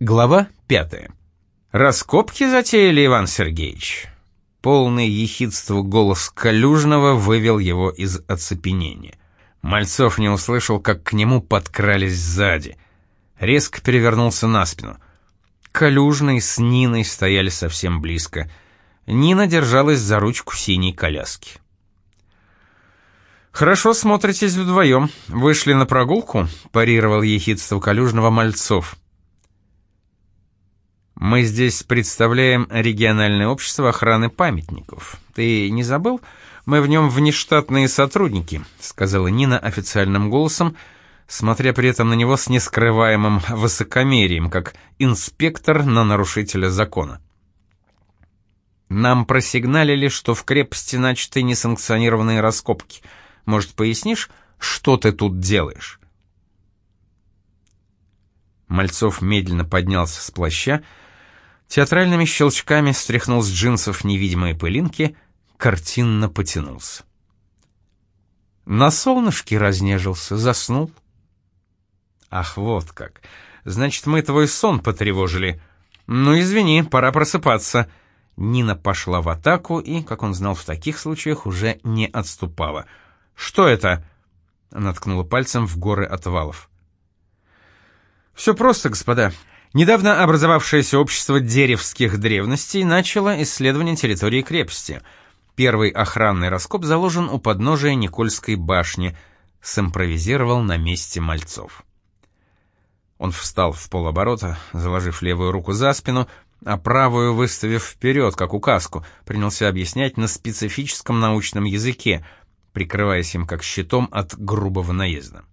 Глава пятая. «Раскопки затеяли, Иван Сергеевич?» Полный ехидство голос Калюжного вывел его из оцепенения. Мальцов не услышал, как к нему подкрались сзади. Резко перевернулся на спину. Калюжный с Ниной стояли совсем близко. Нина держалась за ручку синей коляски. «Хорошо смотритесь вдвоем. Вышли на прогулку?» — парировал ехидство Калюжного Мальцов. Мы здесь представляем региональное общество охраны памятников. Ты не забыл? Мы в нем внештатные сотрудники», — сказала Нина официальным голосом, смотря при этом на него с нескрываемым высокомерием, как инспектор на нарушителя закона. «Нам просигналили, что в крепости начаты несанкционированные раскопки. Может, пояснишь, что ты тут делаешь?» Мальцов медленно поднялся с плаща, Театральными щелчками стряхнул с джинсов невидимые пылинки, картинно потянулся. На солнышке разнежился, заснул. Ах, вот как. Значит, мы твой сон потревожили. Ну, извини, пора просыпаться. Нина пошла в атаку и, как он знал в таких случаях, уже не отступала. Что это? Она пальцем в горы отвалов. Все просто, господа. Недавно образовавшееся общество деревских древностей начало исследование территории крепости. Первый охранный раскоп заложен у подножия Никольской башни, симпровизировал на месте мальцов. Он встал в полоборота, заложив левую руку за спину, а правую выставив вперед, как указку, принялся объяснять на специфическом научном языке, прикрываясь им как щитом от грубого наезда.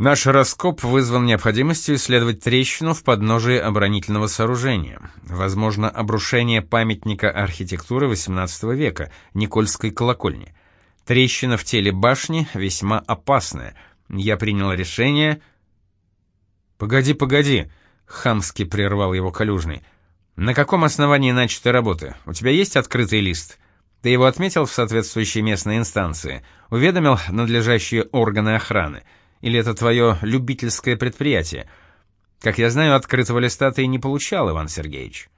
Наш раскоп вызван необходимостью исследовать трещину в подножии оборонительного сооружения. Возможно, обрушение памятника архитектуры XVIII века, Никольской колокольни. Трещина в теле башни весьма опасная. Я принял решение... «Погоди, погоди!» — хамски прервал его Калюжный. «На каком основании начаты работы? У тебя есть открытый лист?» Ты его отметил в соответствующей местной инстанции, уведомил надлежащие органы охраны — или это твое любительское предприятие? Как я знаю, открытого листа ты не получал, Иван Сергеевич».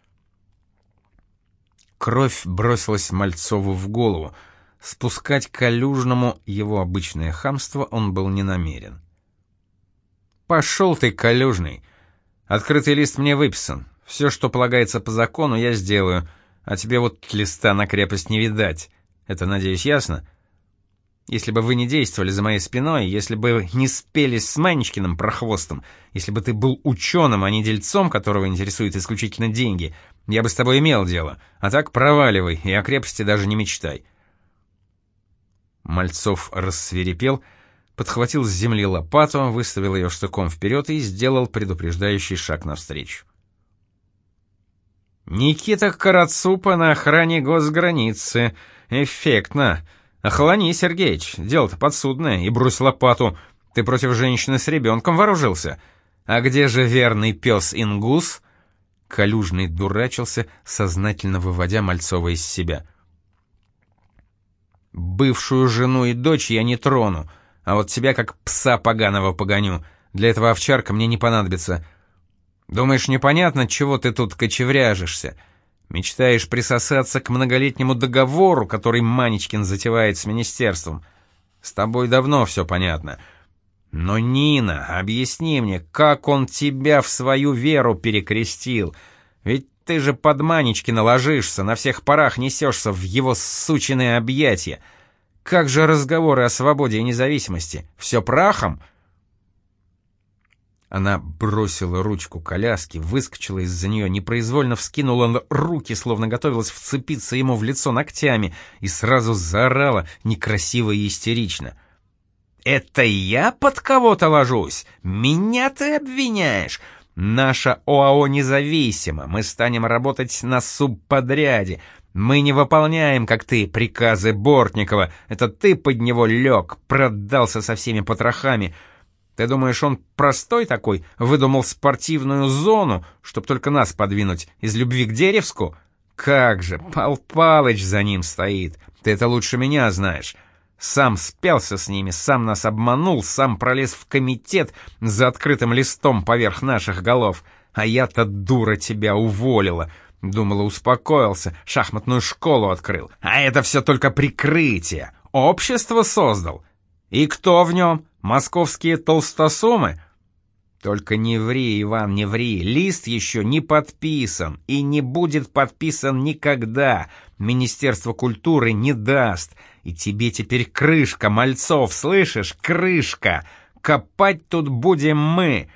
Кровь бросилась Мальцову в голову. Спускать Калюжному его обычное хамство он был не намерен. «Пошел ты, Калюжный! Открытый лист мне выписан. Все, что полагается по закону, я сделаю, а тебе вот листа на крепость не видать. Это, надеюсь, ясно?» Если бы вы не действовали за моей спиной, если бы не спелись с Манечкиным прохвостом, если бы ты был ученым, а не дельцом, которого интересуют исключительно деньги, я бы с тобой имел дело. А так проваливай и о крепости даже не мечтай». Мальцов рассверепел, подхватил с земли лопату, выставил ее штыком вперед и сделал предупреждающий шаг навстречу. «Никита Карацупа на охране госграницы. Эффектно!» «Охолони, Сергеич, дело-то подсудное, и брось лопату. Ты против женщины с ребенком вооружился. А где же верный пес Ингус?» Калюжный дурачился, сознательно выводя Мальцова из себя. «Бывшую жену и дочь я не трону, а вот тебя как пса поганого погоню. Для этого овчарка мне не понадобится. Думаешь, непонятно, чего ты тут кочевряжешься?» Мечтаешь присосаться к многолетнему договору, который Манечкин затевает с министерством. С тобой давно все понятно. Но, Нина, объясни мне, как он тебя в свою веру перекрестил? Ведь ты же под Манечкина ложишься, на всех парах несешься в его сучиные объятия. Как же разговоры о свободе и независимости? Все прахом?» Она бросила ручку коляски, выскочила из-за нее, непроизвольно вскинула руки, словно готовилась вцепиться ему в лицо ногтями, и сразу заорала, некрасиво и истерично. «Это я под кого-то ложусь? Меня ты обвиняешь? Наша ОАО независима, мы станем работать на субподряде». Мы не выполняем, как ты, приказы Бортникова. Это ты под него лег, продался со всеми потрохами. Ты думаешь, он простой такой, выдумал спортивную зону, чтоб только нас подвинуть из любви к Деревску? Как же, Пал Палыч за ним стоит. Ты это лучше меня знаешь. Сам спелся с ними, сам нас обманул, сам пролез в комитет за открытым листом поверх наших голов. А я-то дура тебя уволила. Думала, успокоился, шахматную школу открыл. А это все только прикрытие. Общество создал. И кто в нем? Московские толстосумы? Только не ври, Иван, не ври. Лист еще не подписан и не будет подписан никогда. Министерство культуры не даст. И тебе теперь крышка, Мальцов, слышишь? Крышка. Копать тут будем мы.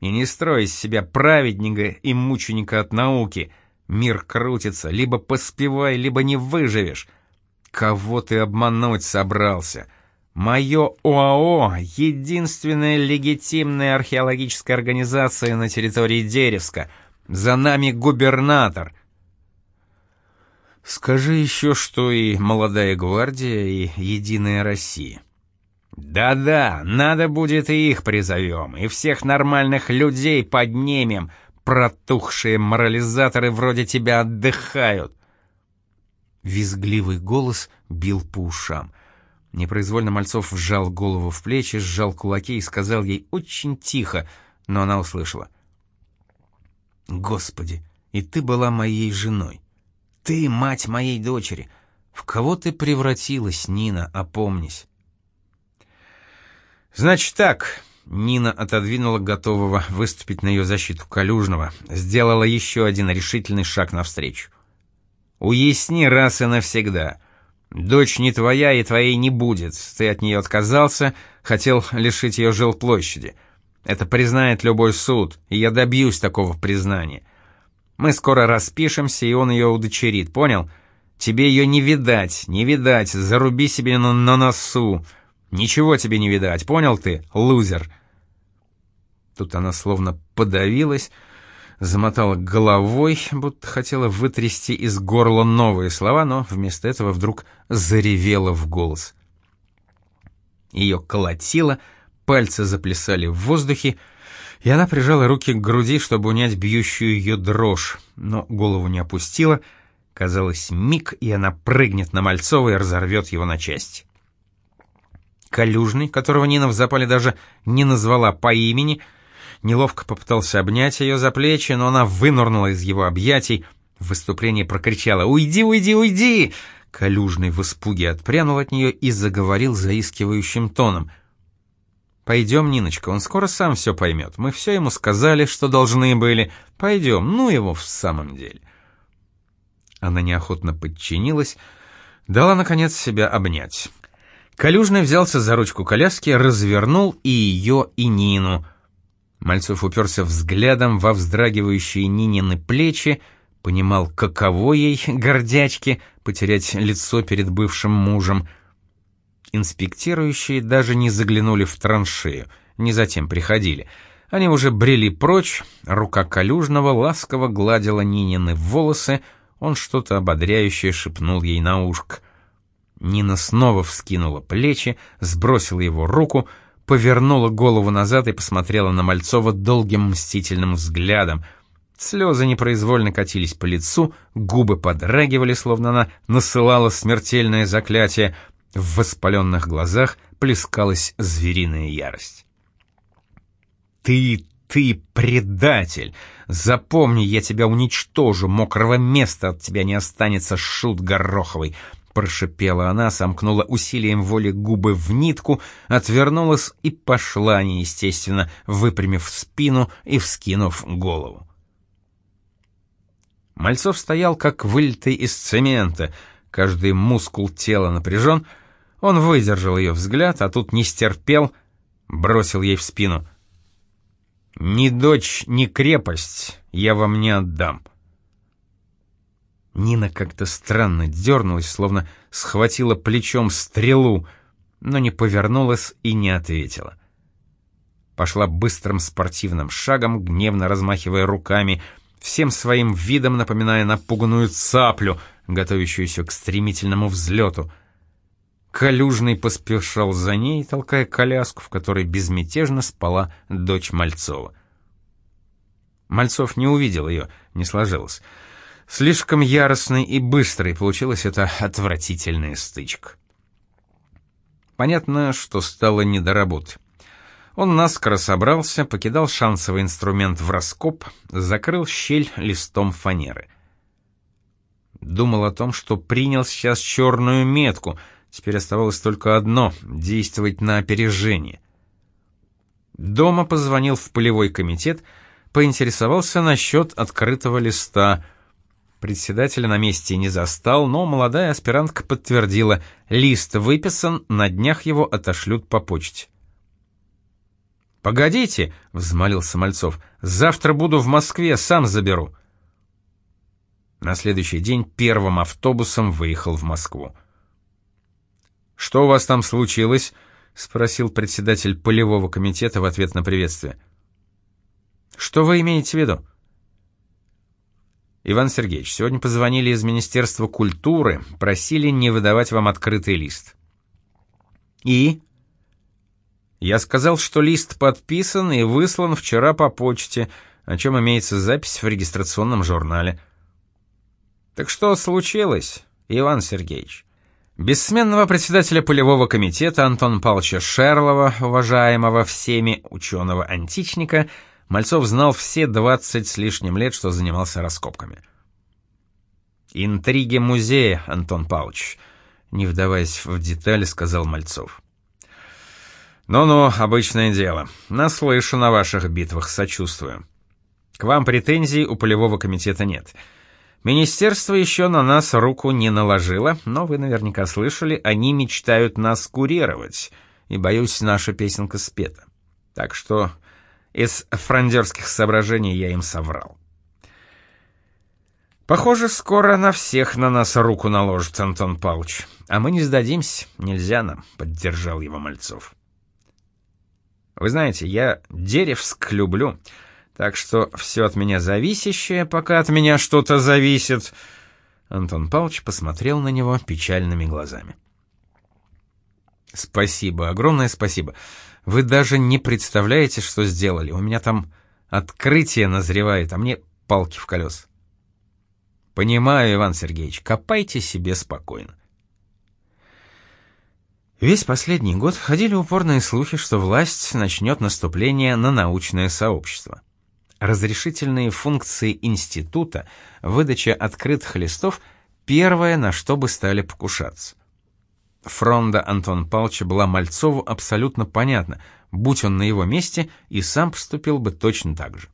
И не строй из себя праведника и мученика от науки. Мир крутится, либо поспевай, либо не выживешь. Кого ты обмануть собрался? Мое ОАО — единственная легитимная археологическая организация на территории Деревска. За нами губернатор. Скажи еще, что и «Молодая гвардия», и «Единая Россия». «Да-да, надо будет и их призовем, и всех нормальных людей поднимем. Протухшие морализаторы вроде тебя отдыхают». Визгливый голос бил по ушам. Непроизвольно Мальцов вжал голову в плечи, сжал кулаки и сказал ей очень тихо, но она услышала. «Господи, и ты была моей женой. Ты мать моей дочери. В кого ты превратилась, Нина, опомнись?» «Значит так», — Нина отодвинула готового выступить на ее защиту Калюжного, сделала еще один решительный шаг навстречу. «Уясни раз и навсегда. Дочь не твоя и твоей не будет. Ты от нее отказался, хотел лишить ее жилплощади. Это признает любой суд, и я добьюсь такого признания. Мы скоро распишемся, и он ее удочерит, понял? Тебе ее не видать, не видать, заруби себе на, на носу». Ничего тебе не видать, понял ты, лузер?» Тут она словно подавилась, замотала головой, будто хотела вытрясти из горла новые слова, но вместо этого вдруг заревела в голос. Ее колотило, пальцы заплясали в воздухе, и она прижала руки к груди, чтобы унять бьющую ее дрожь, но голову не опустила. Казалось, миг, и она прыгнет на Мальцова и разорвет его на части. Калюжный, которого Нина в запале даже не назвала по имени, неловко попытался обнять ее за плечи, но она вынырнула из его объятий, в выступлении прокричала «Уйди, уйди, уйди!» Калюжный в испуге отпрянул от нее и заговорил заискивающим тоном. «Пойдем, Ниночка, он скоро сам все поймет. Мы все ему сказали, что должны были. Пойдем, ну его в самом деле». Она неохотно подчинилась, дала, наконец, себя обнять. Калюжный взялся за ручку коляски, развернул и ее, и Нину. Мальцов уперся взглядом во вздрагивающие Нинины плечи, понимал, каково ей, гордячке, потерять лицо перед бывшим мужем. Инспектирующие даже не заглянули в траншею, не затем приходили. Они уже брели прочь, рука Калюжного ласково гладила Нинины волосы, он что-то ободряющее шепнул ей на ушко — Нина снова вскинула плечи, сбросила его руку, повернула голову назад и посмотрела на Мальцова долгим мстительным взглядом. Слезы непроизвольно катились по лицу, губы подрагивали, словно она насылала смертельное заклятие. В воспаленных глазах плескалась звериная ярость. «Ты, ты предатель! Запомни, я тебя уничтожу, мокрого места от тебя не останется, шут гороховый!» Прошипела она, сомкнула усилием воли губы в нитку, отвернулась и пошла неестественно, выпрямив спину и вскинув голову. Мальцов стоял как вылитый из цемента, каждый мускул тела напряжен. Он выдержал ее взгляд, а тут не стерпел, бросил ей в спину. «Ни дочь, ни крепость я вам не отдам». Нина как-то странно дернулась, словно схватила плечом стрелу, но не повернулась и не ответила. Пошла быстрым спортивным шагом, гневно размахивая руками, всем своим видом напоминая напуганную цаплю, готовящуюся к стремительному взлету. Калюжный поспешал за ней, толкая коляску, в которой безмятежно спала дочь Мальцова. Мальцов не увидел ее, не сложилось. Слишком яростной и быстрой получилась эта отвратительная стычка. Понятно, что стало не до работы. Он наскоро собрался, покидал шансовый инструмент в раскоп, закрыл щель листом фанеры. Думал о том, что принял сейчас черную метку, теперь оставалось только одно — действовать на опережение. Дома позвонил в полевой комитет, поинтересовался насчет открытого листа. Председателя на месте не застал, но молодая аспирантка подтвердила, лист выписан, на днях его отошлют по почте. «Погодите», — взмолился Мальцов, — «завтра буду в Москве, сам заберу». На следующий день первым автобусом выехал в Москву. «Что у вас там случилось?» — спросил председатель полевого комитета в ответ на приветствие. «Что вы имеете в виду?» «Иван Сергеевич, сегодня позвонили из Министерства культуры, просили не выдавать вам открытый лист». «И?» Я сказал, что лист подписан и выслан вчера по почте, о чем имеется запись в регистрационном журнале. Так что случилось, Иван Сергеевич? Бессменного председателя полевого комитета Антон Павловича Шерлова, уважаемого всеми ученого-античника, Мальцов знал все 20 с лишним лет, что занимался раскопками. «Интриги музея, Антон Павлович», — не вдаваясь в детали, сказал Мальцов. «Ну-ну, обычное дело. Наслышан о ваших битвах, сочувствую. К вам претензий у полевого комитета нет. Министерство еще на нас руку не наложило, но вы наверняка слышали, они мечтают нас курировать, и, боюсь, наша песенка спета. Так что из франдерских соображений я им соврал. Похоже, скоро на всех на нас руку наложит Антон Павлович. А мы не сдадимся, нельзя нам, — поддержал его Мальцов. Вы знаете, я Деревск люблю, так что все от меня зависящее, пока от меня что-то зависит. Антон Павлович посмотрел на него печальными глазами. Спасибо, огромное спасибо. Вы даже не представляете, что сделали. У меня там открытие назревает, а мне палки в колес. Понимаю, Иван Сергеевич, копайте себе спокойно. Весь последний год ходили упорные слухи, что власть начнет наступление на научное сообщество. Разрешительные функции института, выдача открытых листов — первое, на что бы стали покушаться. Фронда Антон Павловича была Мальцову абсолютно понятна, будь он на его месте, и сам поступил бы точно так же.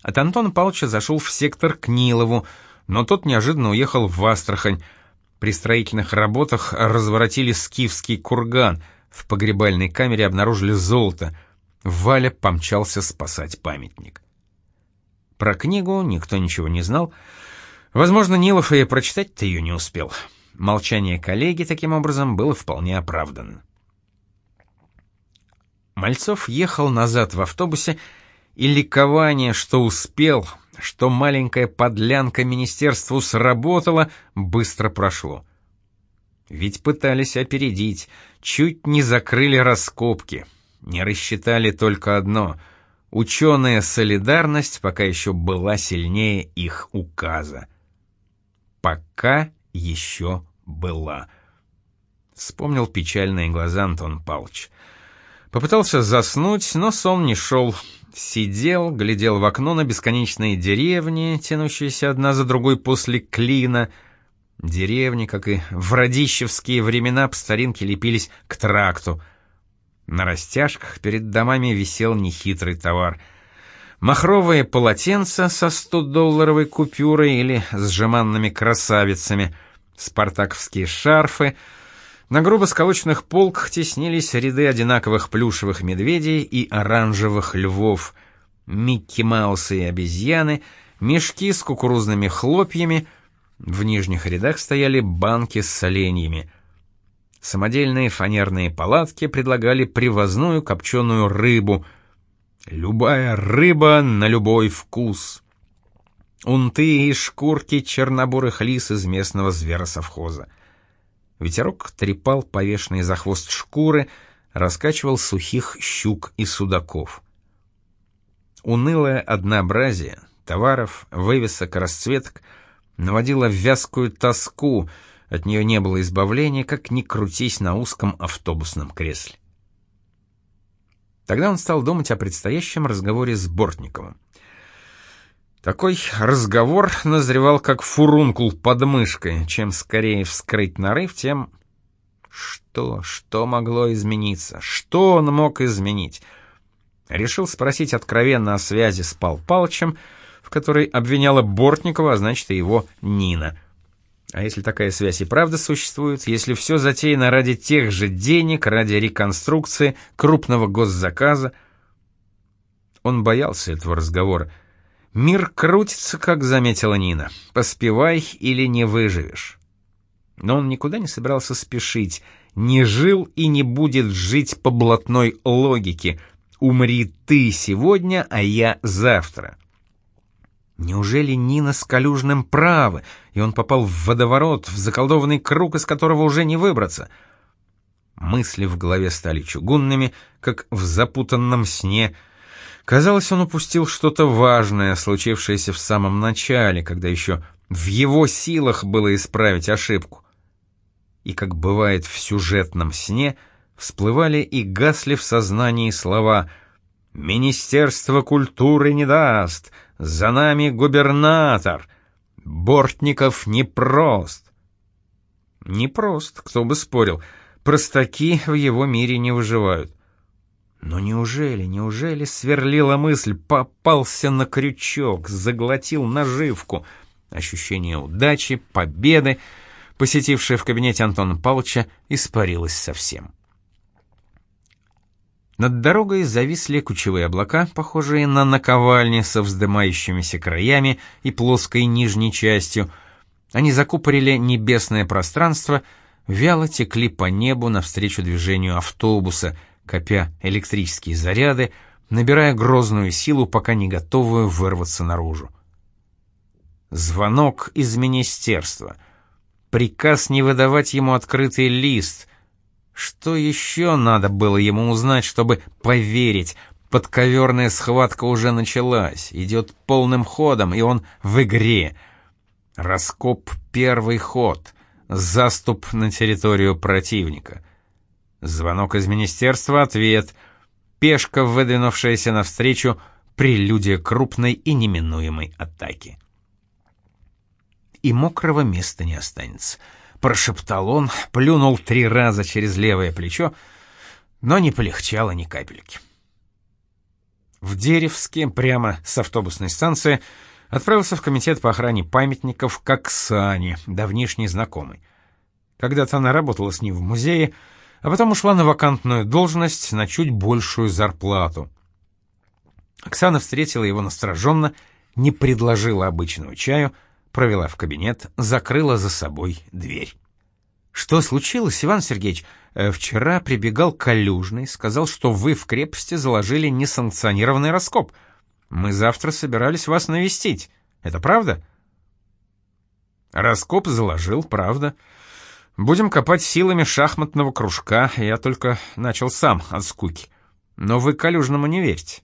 От Антона Павловича зашел в сектор к Нилову, но тот неожиданно уехал в Астрахань, при строительных работах разворотили скифский курган, в погребальной камере обнаружили золото. Валя помчался спасать памятник. Про книгу никто ничего не знал. Возможно, Нилов и прочитать-то ее не успел. Молчание коллеги таким образом было вполне оправданно. Мальцов ехал назад в автобусе, и ликование, что успел, что маленькая подлянка министерству сработала, быстро прошло. Ведь пытались опередить, чуть не закрыли раскопки, не рассчитали только одно — ученая солидарность пока еще была сильнее их указа. Пока еще была. Вспомнил печальные глаза Антон Павлович. Попытался заснуть, но сон не шел, Сидел, глядел в окно на бесконечные деревни, тянущиеся одна за другой после клина. Деревни, как и в радищевские времена, по старинке лепились к тракту. На растяжках перед домами висел нехитрый товар. Махровые полотенца со 100-долларовой купюрой или с жеманными красавицами, спартаковские шарфы — на грубо сколоченных полках теснились ряды одинаковых плюшевых медведей и оранжевых львов, Микки Маусы и обезьяны, мешки с кукурузными хлопьями, в нижних рядах стояли банки с соленьями. Самодельные фанерные палатки предлагали привозную копченую рыбу. Любая рыба на любой вкус. Унты и шкурки чернобурых лис из местного зверосовхоза. Ветерок трепал повешенные за хвост шкуры, раскачивал сухих щук и судаков. Унылое однообразие товаров, вывесок, расцветок наводило вязкую тоску, от нее не было избавления, как ни крутись на узком автобусном кресле. Тогда он стал думать о предстоящем разговоре с Бортниковым. Такой разговор назревал как фурункул под мышкой. Чем скорее вскрыть нарыв, тем... Что, что могло измениться? Что он мог изменить? Решил спросить откровенно о связи с Пал Палычем, в которой обвиняла Бортникова, а значит и его Нина. А если такая связь и правда существует, если все затеяно ради тех же денег, ради реконструкции, крупного госзаказа? Он боялся этого разговора. Мир крутится, как заметила Нина. Поспевай или не выживешь. Но он никуда не собирался спешить, не жил и не будет жить по блатной логике. Умри ты сегодня, а я завтра. Неужели Нина с Калюжным правы, и он попал в водоворот, в заколдованный круг, из которого уже не выбраться? Мысли в голове стали чугунными, как в запутанном сне. Казалось, он упустил что-то важное, случившееся в самом начале, когда еще в его силах было исправить ошибку. И, как бывает в сюжетном сне, всплывали и гасли в сознании слова «Министерство культуры не даст», за нами губернатор. Бортников непрост. Непрост, кто бы спорил. Простаки в его мире не выживают. Но неужели, неужели сверлила мысль, попался на крючок, заглотил наживку? Ощущение удачи, победы, посетившее в кабинете Антона Павловича, испарилось совсем. Над дорогой зависли кучевые облака, похожие на наковальни со вздымающимися краями и плоской нижней частью. Они закупорили небесное пространство, вяло текли по небу навстречу движению автобуса, копя электрические заряды, набирая грозную силу, пока не готовую вырваться наружу. Звонок из министерства. Приказ не выдавать ему открытый лист — что еще надо было ему узнать, чтобы поверить? Подковерная схватка уже началась, идет полным ходом, и он в игре. Раскоп — первый ход, заступ на территорию противника. Звонок из министерства — ответ. Пешка, выдвинувшаяся навстречу, прелюдия крупной и неминуемой атаки. И мокрого места не останется — прошептал он, плюнул три раза через левое плечо, но не полегчало ни капельки. В Деревске, прямо с автобусной станции, отправился в комитет по охране памятников к Оксане, давнишней знакомой. Когда-то она работала с ним в музее, а потом ушла на вакантную должность на чуть большую зарплату. Оксана встретила его настороженно, не предложила обычного чаю — провела в кабинет, закрыла за собой дверь. «Что случилось, Иван Сергеевич? Э, вчера прибегал Калюжный, сказал, что вы в крепости заложили несанкционированный раскоп. Мы завтра собирались вас навестить. Это правда?» Раскоп заложил, правда. Будем копать силами шахматного кружка, я только начал сам от скуки. Но вы Калюжному не верите.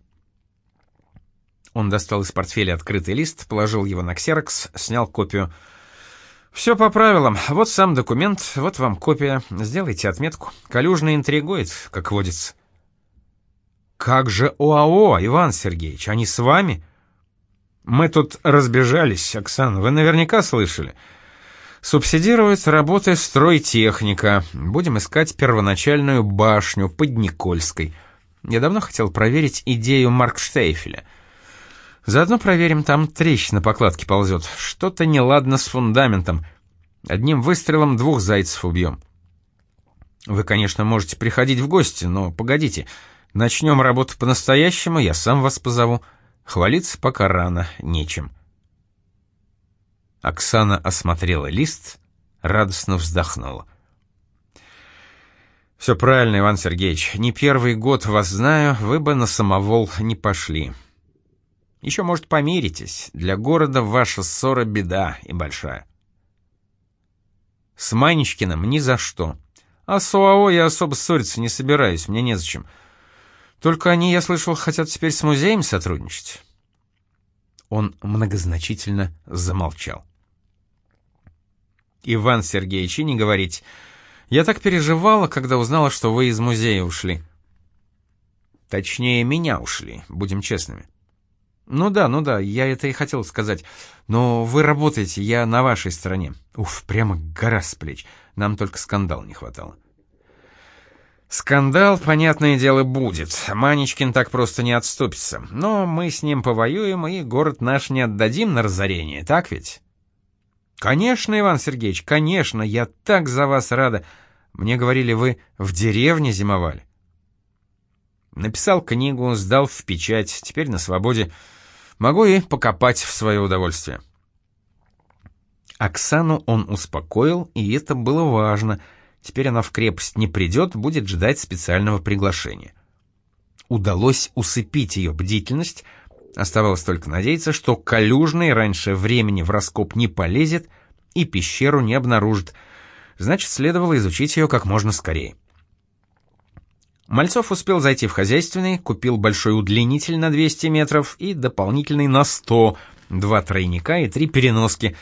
Он достал из портфеля открытый лист, положил его на ксерокс, снял копию. «Все по правилам. Вот сам документ, вот вам копия. Сделайте отметку. Калюжный интригует, как водится». «Как же ОАО, Иван Сергеевич? Они с вами?» «Мы тут разбежались, Оксана, вы наверняка слышали. Субсидирует работы стройтехника. Будем искать первоначальную башню под Никольской. Я давно хотел проверить идею Маркштейфеля». Заодно проверим, там трещина по кладке ползет. Что-то неладно с фундаментом. Одним выстрелом двух зайцев убьем. Вы, конечно, можете приходить в гости, но погодите. Начнем работу по-настоящему, я сам вас позову. Хвалиться пока рано, нечем. Оксана осмотрела лист, радостно вздохнула. «Все правильно, Иван Сергеевич. Не первый год вас знаю, вы бы на самовол не пошли. Еще, может, помиритесь. Для города ваша ссора беда и большая. С Манечкиным ни за что. А с ОАО я особо ссориться не собираюсь, мне незачем. Только они, я слышал, хотят теперь с музеем сотрудничать. Он многозначительно замолчал. Иван Сергеевич, и не говорить. Я так переживала, когда узнала, что вы из музея ушли. Точнее, меня ушли, будем честными. Ну да, ну да, я это и хотел сказать. Но вы работаете, я на вашей стороне. Уф, прямо гора с плеч. Нам только скандал не хватало. Скандал, понятное дело, будет. Манечкин так просто не отступится. Но мы с ним повоюем и город наш не отдадим на разорение, так ведь? Конечно, Иван Сергеевич, конечно, я так за вас рада. Мне говорили, вы в деревне зимовали. Написал книгу, сдал в печать, теперь на свободе. Могу и покопать в свое удовольствие. Оксану он успокоил, и это было важно. Теперь она в крепость не придет, будет ждать специального приглашения. Удалось усыпить ее бдительность, оставалось только надеяться, что Калюжный раньше времени в раскоп не полезет и пещеру не обнаружит, значит, следовало изучить ее как можно скорее. Мальцов успел зайти в хозяйственный, купил большой удлинитель на 200 метров и дополнительный на 100, два тройника и три переноски.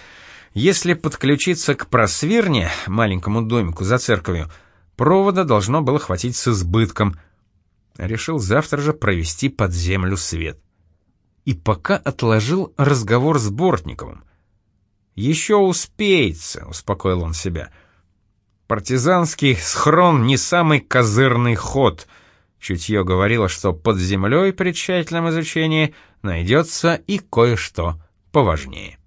Если подключиться к просвирне, маленькому домику за церковью, провода должно было хватить с избытком. Решил завтра же провести под землю свет. И пока отложил разговор с Бортниковым. «Еще успеется», — успокоил он себя, — Партизанский схрон не самый козырный ход. Чутье говорило, что под землей при тщательном изучении найдется и кое-что поважнее.